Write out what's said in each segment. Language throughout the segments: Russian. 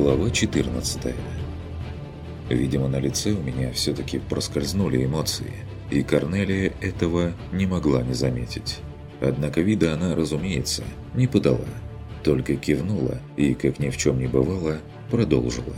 Глава 14 Видимо, на лице у меня все-таки проскользнули эмоции, и Корнелия этого не могла не заметить. Однако вида она, разумеется, не подала, только кивнула и, как ни в чем не бывало, продолжила.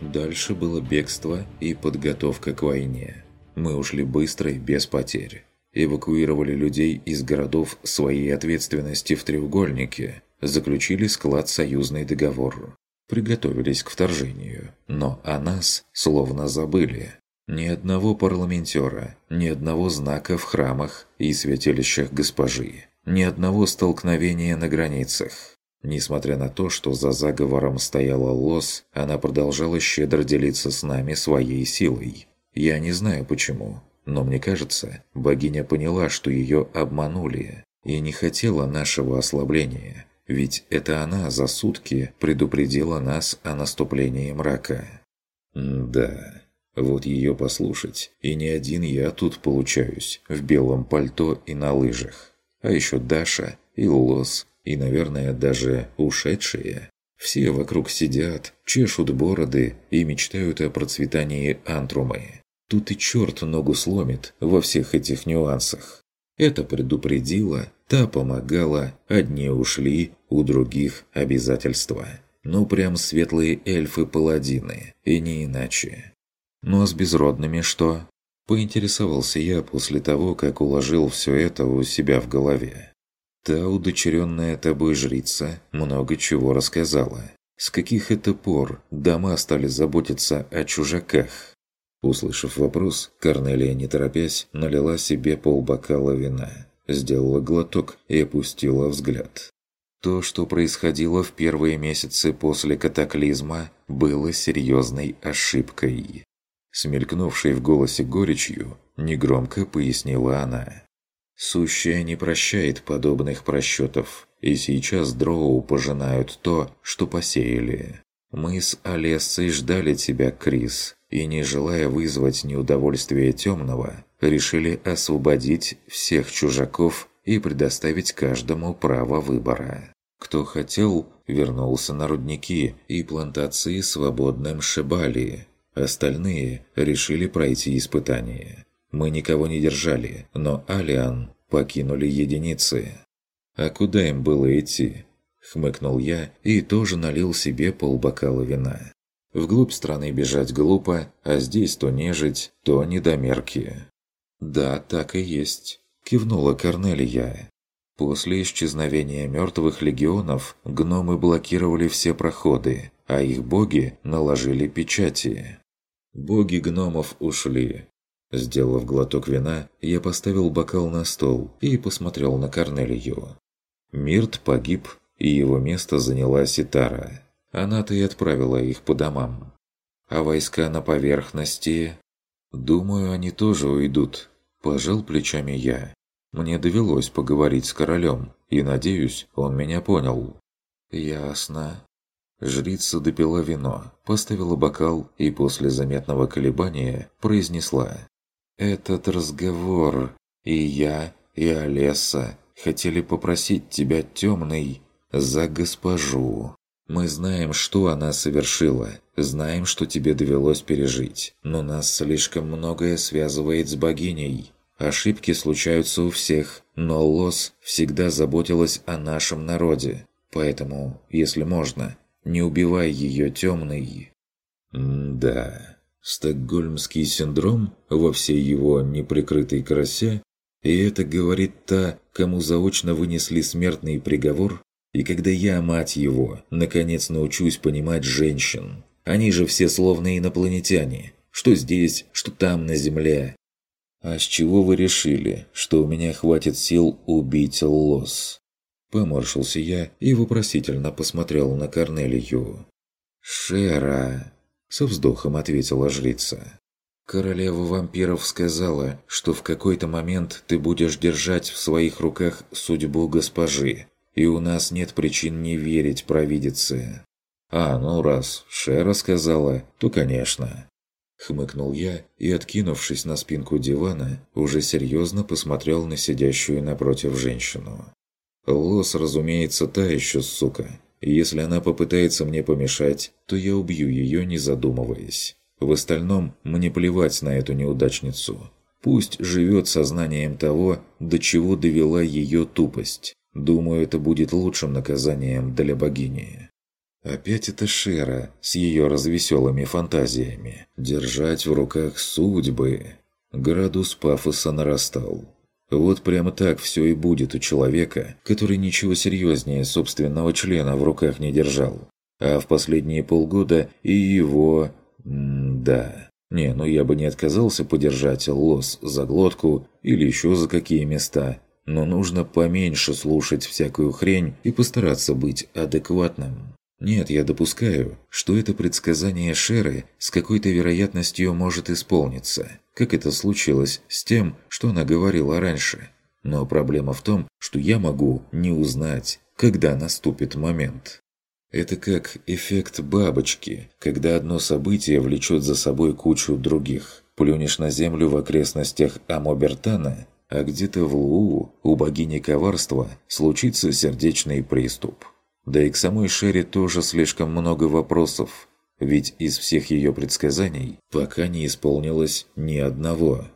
Дальше было бегство и подготовка к войне. Мы ушли быстро и без потерь. Эвакуировали людей из городов своей ответственности в треугольнике, заключили склад союзный договор. Приготовились к вторжению, но о нас словно забыли. Ни одного парламентера, ни одного знака в храмах и святилищах госпожи, ни одного столкновения на границах. Несмотря на то, что за заговором стояла Лос, она продолжала щедро делиться с нами своей силой. Я не знаю почему, но мне кажется, богиня поняла, что ее обманули, и не хотела нашего ослабления, ведь это она за сутки предупредила нас о наступлении мрака. Да, вот ее послушать, и не один я тут получаюсь, в белом пальто и на лыжах. А еще Даша и Лос, и, наверное, даже ушедшие. Все вокруг сидят, чешут бороды и мечтают о процветании антрумы. Тут и черт ногу сломит во всех этих нюансах. Это предупредило, та помогала, одни ушли, у других обязательства. Ну прям светлые эльфы-паладины, и не иначе. Ну а с безродными что? Поинтересовался я после того, как уложил все это у себя в голове. Та удочеренная тобой жрица много чего рассказала. С каких это пор дома стали заботиться о чужаках? Услышав вопрос, Корнелия, не торопясь, налила себе полбокала вина, сделала глоток и опустила взгляд. То, что происходило в первые месяцы после катаклизма, было серьезной ошибкой. Смелькнувшей в голосе горечью, негромко пояснила она. Сущая не прощает подобных просчетов, и сейчас дроу пожинают то, что посеяли. Мы с Олессой ждали тебя, Крис, и, не желая вызвать неудовольствие темного, решили освободить всех чужаков и предоставить каждому право выбора. Кто хотел, вернулся на рудники и плантации свободным Шибали. Остальные решили пройти испытание. Мы никого не держали, но Алиан покинули единицы. А куда им было идти? Хмыкнул я и тоже налил себе полбокала вина. Вглубь страны бежать глупо, а здесь то нежить, то недомерки. «Да, так и есть», – кивнула Корнелия. После исчезновения мертвых легионов гномы блокировали все проходы, а их боги наложили печати. Боги гномов ушли. Сделав глоток вина, я поставил бокал на стол и посмотрел на Корнелию. Мирт погиб, и его место заняла Ситара. Она-то и отправила их по домам. А войска на поверхности... Думаю, они тоже уйдут. Пожал плечами я. Мне довелось поговорить с королем, и, надеюсь, он меня понял. Ясно. Жрица допила вино, поставила бокал и после заметного колебания произнесла. «Этот разговор и я, и Олеса хотели попросить тебя, темный, за госпожу». Мы знаем, что она совершила, знаем, что тебе довелось пережить, но нас слишком многое связывает с богиней. Ошибки случаются у всех, но Лос всегда заботилась о нашем народе. Поэтому, если можно, не убивай ее темный. да, стокгольмский синдром во всей его неприкрытой красе, и это говорит та, кому заочно вынесли смертный приговор и когда я, мать его, наконец научусь понимать женщин. Они же все словно инопланетяне. Что здесь, что там на Земле. А с чего вы решили, что у меня хватит сил убить лос? Поморщился я и вопросительно посмотрел на Корнелию. «Шера!» – со вздохом ответила жрица. «Королева вампиров сказала, что в какой-то момент ты будешь держать в своих руках судьбу госпожи, и у нас нет причин не верить провидице. А, ну раз Шера сказала, то конечно. Хмыкнул я и, откинувшись на спинку дивана, уже серьезно посмотрел на сидящую напротив женщину. Лос, разумеется, та еще сука. Если она попытается мне помешать, то я убью ее, не задумываясь. В остальном мне плевать на эту неудачницу. Пусть живет сознанием того, до чего довела ее тупость. Думаю, это будет лучшим наказанием для богини. Опять это Шера с ее развеселыми фантазиями. Держать в руках судьбы. Градус пафоса нарастал. Вот прямо так все и будет у человека, который ничего серьезнее собственного члена в руках не держал. А в последние полгода и его... М да. Не, ну я бы не отказался подержать лос за глотку или еще за какие места. Но нужно поменьше слушать всякую хрень и постараться быть адекватным. Нет, я допускаю, что это предсказание Шеры с какой-то вероятностью может исполниться, как это случилось с тем, что она говорила раньше. Но проблема в том, что я могу не узнать, когда наступит момент. Это как эффект бабочки, когда одно событие влечет за собой кучу других. Плюнешь на землю в окрестностях Амобертана, а где-то в Луу у богини коварства случится сердечный приступ. Да и к самой Шерри тоже слишком много вопросов, ведь из всех ее предсказаний пока не исполнилось ни одного.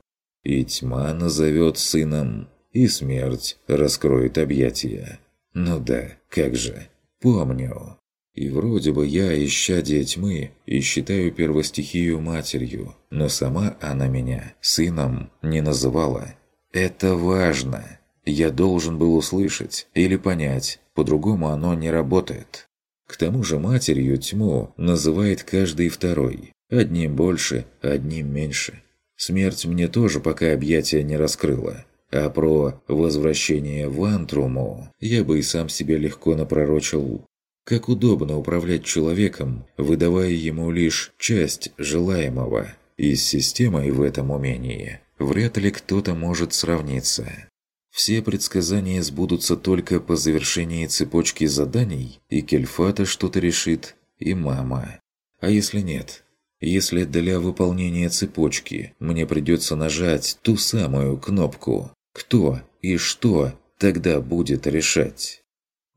И тьма назовет сыном, и смерть раскроет объятия. Ну да, как же, помню. И вроде бы я исчадие тьмы и считаю первостихию матерью, но сама она меня сыном не называла. Это важно. Я должен был услышать или понять, по-другому оно не работает. К тому же матерью тьму называет каждый второй. Одним больше, одним меньше. Смерть мне тоже пока объятия не раскрыла. А про возвращение в Антруму я бы и сам себе легко напророчил. Как удобно управлять человеком, выдавая ему лишь часть желаемого. И с системой в этом умении вряд ли кто-то может сравниться. Все предсказания сбудутся только по завершении цепочки заданий, и Кельфата что-то решит, и мама. А если нет? Если для выполнения цепочки мне придется нажать ту самую кнопку, кто и что тогда будет решать?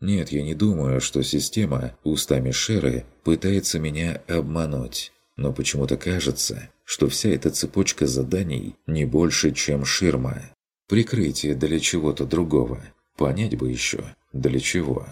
Нет, я не думаю, что система устами Шеры пытается меня обмануть. Но почему-то кажется, что вся эта цепочка заданий не больше, чем ширма. Прикрытие для чего-то другого. Понять бы еще, для чего.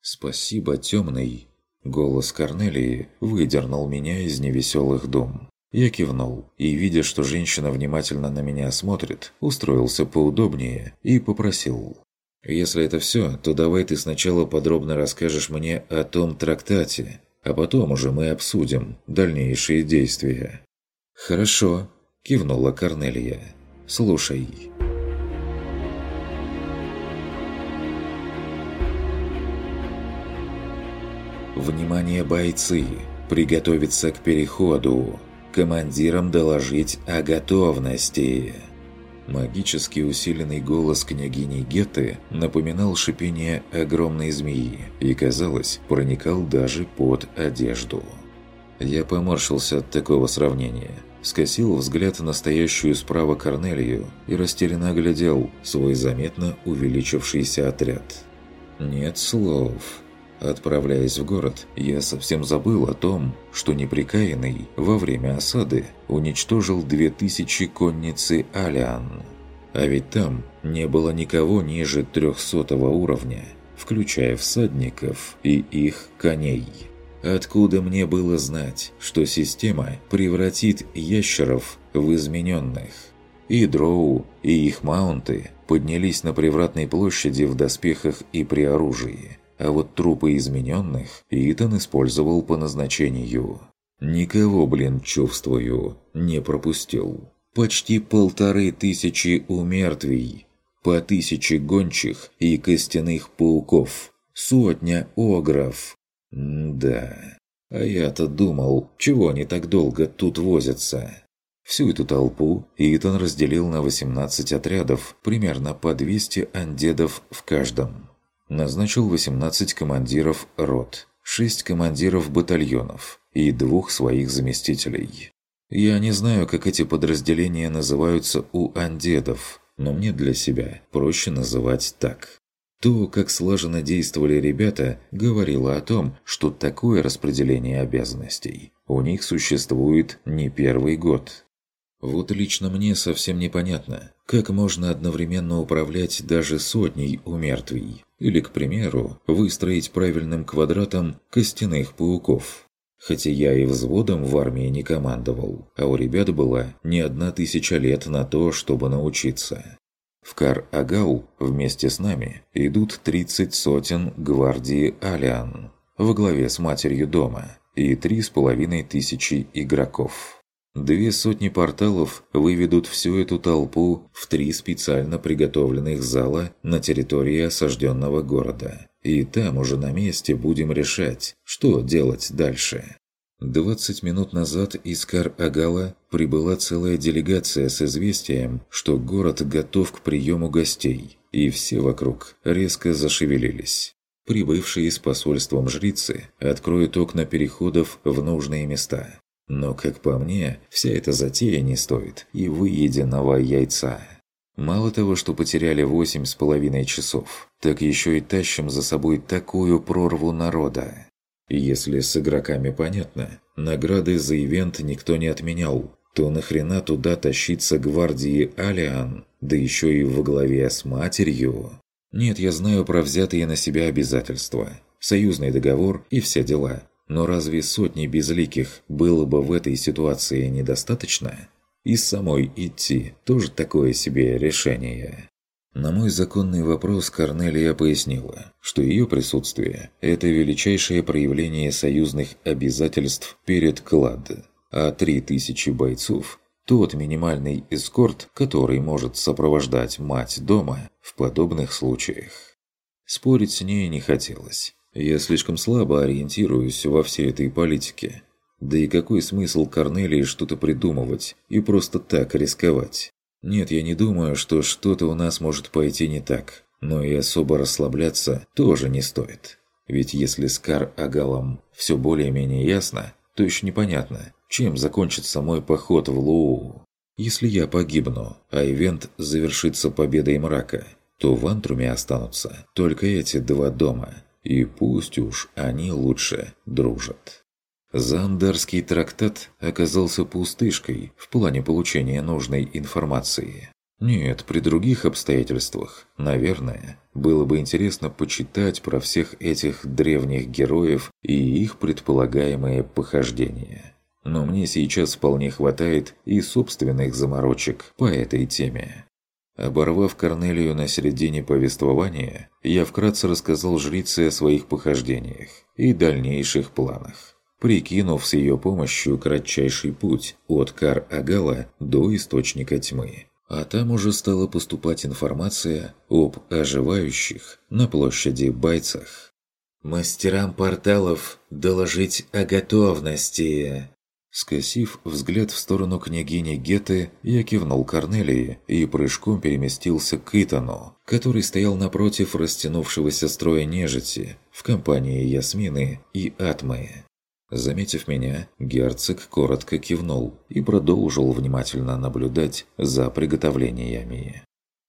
«Спасибо, темный!» Голос Корнелии выдернул меня из невеселых дум. Я кивнул и, видя, что женщина внимательно на меня смотрит, устроился поудобнее и попросил. «Если это все, то давай ты сначала подробно расскажешь мне о том трактате, а потом уже мы обсудим дальнейшие действия». «Хорошо», – кивнула Корнелия. «Слушай». Внимание, бойцы! Приготовиться к переходу. Командирам доложить о готовности. Магически усиленный голос княгини Гетты напоминал шипение огромной змеи и, казалось, проникал даже под одежду. Я поморщился от такого сравнения, скосил взгляд на стоящую справа Корнелию и растерянно оглядел свой заметно увеличившийся отряд. «Нет слов». Отправляясь в город, я совсем забыл о том, что неприкаянный во время осады уничтожил две тысячи конницы Алиан. А ведь там не было никого ниже трехсотого уровня, включая всадников и их коней. Откуда мне было знать, что система превратит ящеров в измененных? И дроу, и их маунты поднялись на привратной площади в доспехах и при оружии – а вот трупы измененных Итан использовал по назначению. Никого, блин, чувствую, не пропустил. Почти полторы тысячи умертвий, по тысяче гончих и костяных пауков, сотня огров. Да, а я-то думал, чего они так долго тут возятся. Всю эту толпу Итан разделил на 18 отрядов, примерно по 200 андедов в каждом. Назначил 18 командиров рот, 6 командиров батальонов и двух своих заместителей. Я не знаю, как эти подразделения называются у андедов, но мне для себя проще называть так. То, как слаженно действовали ребята, говорило о том, что такое распределение обязанностей у них существует не первый год. Вот лично мне совсем непонятно, как можно одновременно управлять даже сотней умертвий, или, к примеру, выстроить правильным квадратом костяных пауков. Хотя я и взводом в армии не командовал, а у ребят была не одна тысяча лет на то, чтобы научиться. В Кар-Агау вместе с нами идут 30 сотен гвардии Алиан во главе с матерью дома и три с половиной тысячи игроков. Две сотни порталов выведут всю эту толпу в три специально приготовленных зала на территории осажденного города. И там уже на месте будем решать, что делать дальше. 20 минут назад из Кар-Агала прибыла целая делегация с известием, что город готов к приему гостей, и все вокруг резко зашевелились. Прибывшие с посольством жрицы откроют окна переходов в нужные места. Но, как по мне, вся эта затея не стоит и выеденного яйца. Мало того, что потеряли восемь с половиной часов, так еще и тащим за собой такую прорву народа. Если с игроками понятно, награды за ивент никто не отменял, то нахрена туда тащиться гвардии Алиан, да еще и во главе с матерью? Нет, я знаю про взятые на себя обязательства, союзный договор и все дела. Но разве сотни безликих было бы в этой ситуации недостаточно? И самой идти тоже такое себе решение. На мой законный вопрос Корнелия пояснила, что ее присутствие – это величайшее проявление союзных обязательств перед Клад, а 3000 бойцов – тот минимальный эскорт, который может сопровождать мать дома в подобных случаях. Спорить с ней не хотелось. Я слишком слабо ориентируюсь во всей этой политике. Да и какой смысл Корнелии что-то придумывать и просто так рисковать? Нет, я не думаю, что что-то у нас может пойти не так, но и особо расслабляться тоже не стоит. Ведь если с Кар-Агалом все более-менее ясно, то еще непонятно, чем закончится мой поход в Луу. Если я погибну, а ивент завершится победой мрака, то в Антруме останутся только эти два дома, и пусть уж они лучше дружат. Зандарский трактат оказался пустышкой в плане получения нужной информации. Нет, при других обстоятельствах, наверное, было бы интересно почитать про всех этих древних героев и их предполагаемые похождения. Но мне сейчас вполне хватает и собственных заморочек по этой теме. Оборвав Корнелию на середине повествования, я вкратце рассказал жрице о своих похождениях и дальнейших планах прикинув с ее помощью кратчайший путь от Кар-Агала до Источника Тьмы. А там уже стала поступать информация об оживающих на площади бойцах. «Мастерам порталов доложить о готовности!» Скосив взгляд в сторону княгини Геты, я кивнул Корнелии и прыжком переместился к Итану, который стоял напротив растянувшегося строя нежити в компании Ясмины и Атмы. Заметив меня, герцог коротко кивнул и продолжил внимательно наблюдать за приготовлениями.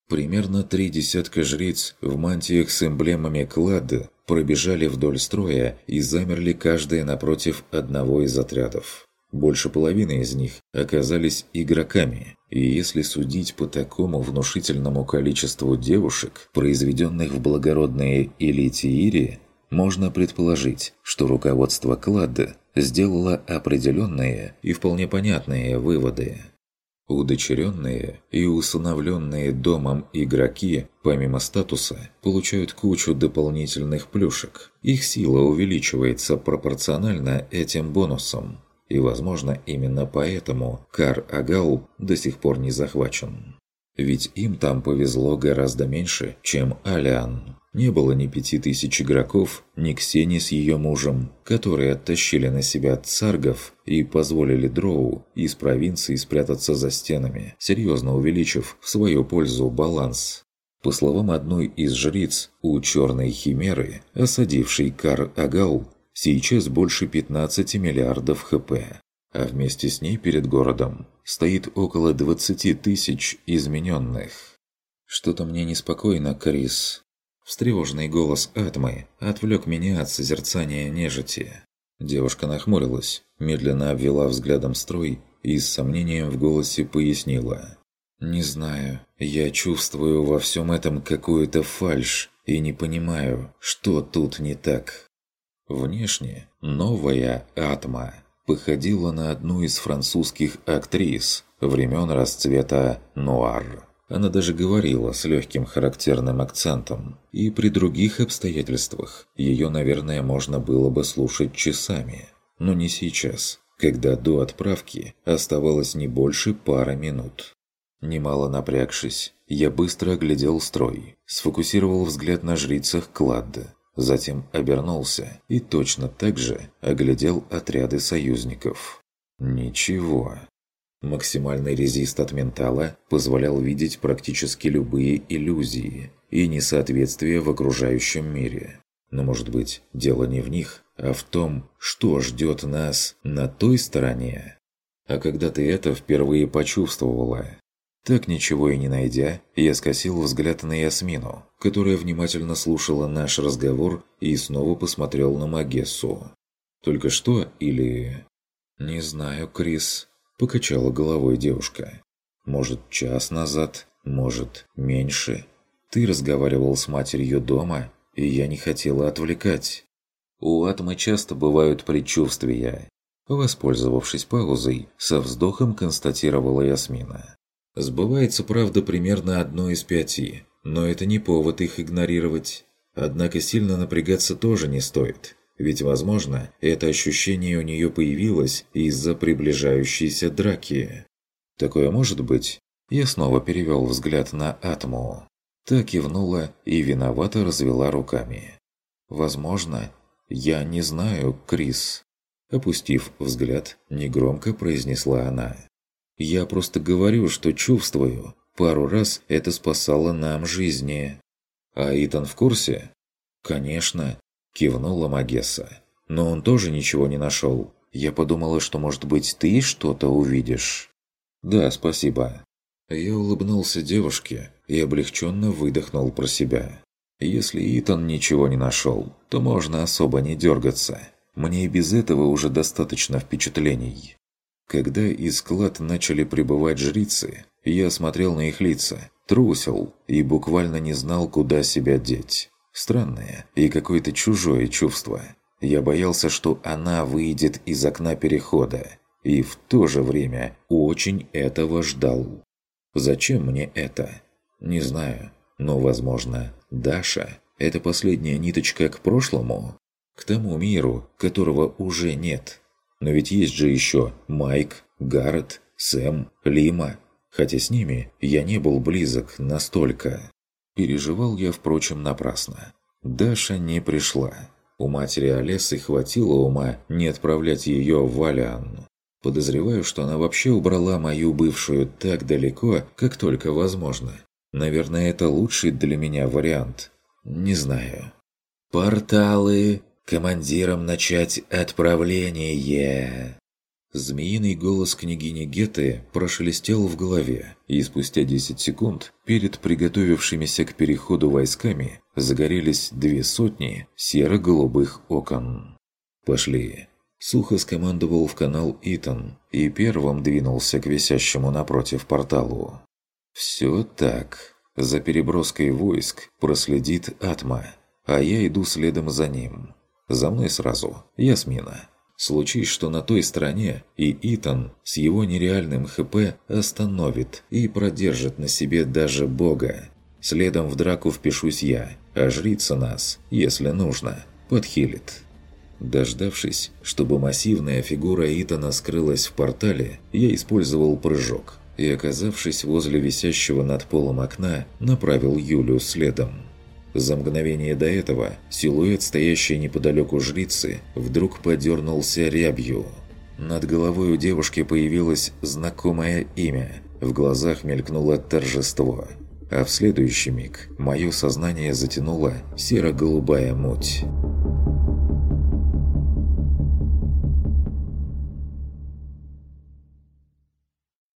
Примерно три десятка жриц в мантиях с эмблемами клада пробежали вдоль строя и замерли каждая напротив одного из отрядов. Больше половины из них оказались игроками, и если судить по такому внушительному количеству девушек, произведенных в благородные элитиире, можно предположить, что руководство клада сделало определенные и вполне понятные выводы. Удочеренные и усыновленные домом игроки, помимо статуса, получают кучу дополнительных плюшек. Их сила увеличивается пропорционально этим бонусам. И, возможно, именно поэтому Кар-Агау до сих пор не захвачен. Ведь им там повезло гораздо меньше, чем Алиан. Не было ни пяти тысяч игроков, ни Ксени с ее мужем, которые оттащили на себя царгов и позволили Дроу из провинции спрятаться за стенами, серьезно увеличив в свою пользу баланс. По словам одной из жриц, у черной химеры, осадившей Кар-Агау, сейчас больше 15 миллиардов хп, а вместе с ней перед городом стоит около 20 тысяч измененных. Что-то мне неспокойно, Крис. Встревоженный голос Атмы отвлек меня от созерцания нежити. Девушка нахмурилась, медленно обвела взглядом строй и с сомнением в голосе пояснила. «Не знаю, я чувствую во всем этом какую-то фальшь и не понимаю, что тут не так». Внешне новая Атма походила на одну из французских актрис времен расцвета нуар. Она даже говорила с легким характерным акцентом, и при других обстоятельствах ее, наверное, можно было бы слушать часами. Но не сейчас, когда до отправки оставалось не больше пары минут. Немало напрягшись, я быстро оглядел строй, сфокусировал взгляд на жрицах Кладда, затем обернулся и точно так же оглядел отряды союзников. Ничего. Максимальный резист от ментала позволял видеть практически любые иллюзии и несоответствия в окружающем мире. Но может быть, дело не в них, а в том, что ждет нас на той стороне. А когда ты это впервые почувствовала? Так ничего и не найдя, я скосил взгляд на Ясмину, которая внимательно слушала наш разговор и снова посмотрел на Магессу. Только что или... «Не знаю, Крис», – покачала головой девушка. «Может, час назад, может, меньше. Ты разговаривал с матерью дома, и я не хотела отвлекать. У Атмы часто бывают предчувствия». Воспользовавшись паузой, со вздохом констатировала Ясмина. Сбывается, правда, примерно одно из пяти, но это не повод их игнорировать. Однако сильно напрягаться тоже не стоит. Ведь, возможно, это ощущение у нее появилось из-за приближающейся драки. Такое может быть? Я снова перевел взгляд на Атму. Та кивнула и виновато развела руками. «Возможно, я не знаю, Крис». Опустив взгляд, негромко произнесла она. «Я просто говорю, что чувствую. Пару раз это спасало нам жизни». «А Итан в курсе?» «Конечно кивнула Магесса. «Но он тоже ничего не нашел. Я подумала, что, может быть, ты что-то увидишь». «Да, спасибо». Я улыбнулся девушке и облегченно выдохнул про себя. Если Итан ничего не нашел, то можно особо не дергаться. Мне и без этого уже достаточно впечатлений. Когда из склад начали прибывать жрицы, я смотрел на их лица, трусил и буквально не знал, куда себя деть. Странное и какое-то чужое чувство. Я боялся, что она выйдет из окна перехода, и в то же время очень этого ждал. Зачем мне это? Не знаю, но, возможно, Даша – это последняя ниточка к прошлому, к тому миру, которого уже нет. Но ведь есть же еще Майк, Гаррет, Сэм, Лима, хотя с ними я не был близок настолько. Переживал я, впрочем, напрасно. Даша не пришла. У матери Олесы хватило ума не отправлять ее в Валиан. Подозреваю, что она вообще убрала мою бывшую так далеко, как только возможно. Наверное, это лучший для меня вариант. Не знаю. «Порталы! Командирам начать отправление!» Змеиный голос княгини Геты прошелестел в голове, и спустя 10 секунд перед приготовившимися к переходу войсками загорелись две сотни серо-голубых окон. «Пошли!» Сухо скомандовал в канал Итан и первым двинулся к висящему напротив порталу. «Все так. За переброской войск проследит Атма, а я иду следом за ним. За мной сразу Ясмина». Случись, что на той стороне и Итан с его нереальным ХП остановит и продержит на себе даже Бога. Следом в драку впишусь я, а жрица нас, если нужно, подхилит. Дождавшись, чтобы массивная фигура Итана скрылась в портале, я использовал прыжок и, оказавшись возле висящего над полом окна, направил Юлю следом. За мгновение до этого силуэт, стоящей неподалеку жрицы, вдруг подернулся рябью. Над головой у девушки появилось знакомое имя. В глазах мелькнуло торжество. А в следующий миг мое сознание затянуло серо-голубая муть.